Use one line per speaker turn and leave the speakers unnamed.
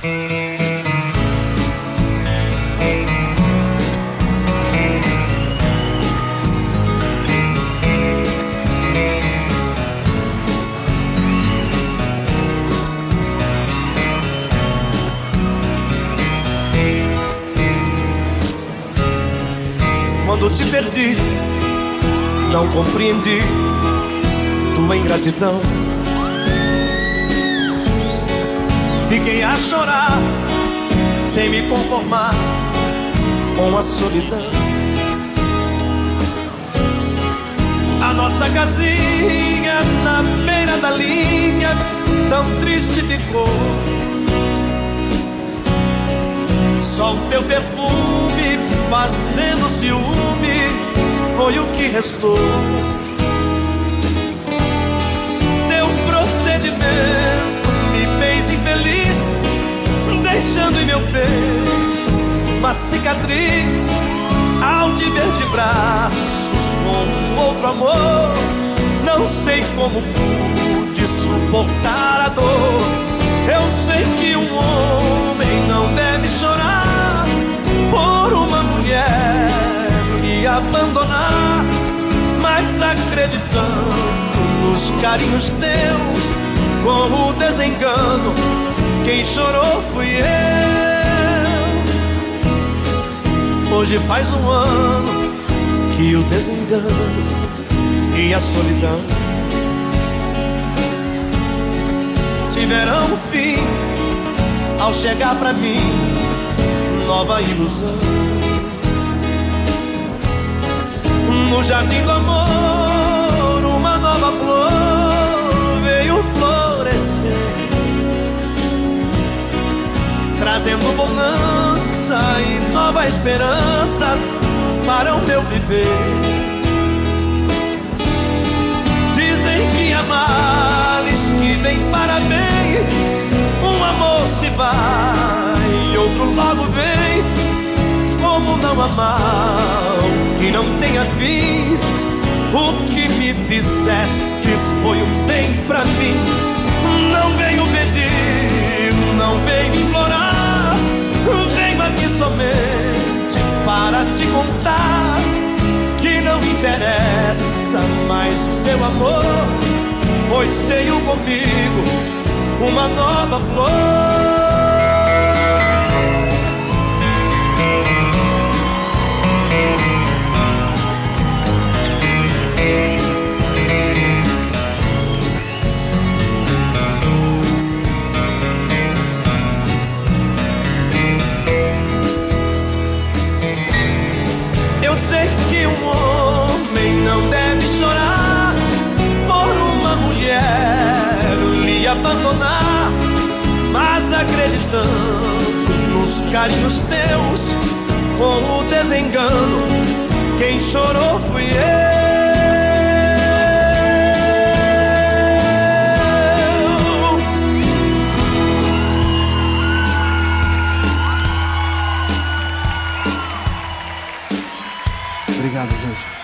Quando te perdi, não compreendi tua ingratidão. Fiquei a chorar, sem me conformar com a solidão. A nossa casinha na beira da linha, tão triste ficou. Só o teu perfume fazendo ciúme foi o que restou. Cicatriz ao te ver de braços com outro amor. Não sei como pude suportar a dor. Eu sei que um homem não deve chorar por uma mulher me abandonar, mas acreditando nos carinhos teus, com o desengano, quem chorou fui eu. Hoje faz um ano que o desengano e a solidão tiveram um fim ao chegar pra mim nova ilusão. No jardim do amor, trazendo bonança e nova esperança para o meu viver. Dizem que amar-lhes que vem para bem, um amor se vai e outro logo vem. Como não amar que não tenha fim? O que me fizestes foi um bem pra mim. Interessa mais o seu amor, pois tenho comigo uma nova flor. Eu sei que um homem não deve chorar por uma mulher lhe abandonar, mas acreditando nos carinhos teus, com o desengano, quem chorou fui eu. Obrigado, gente.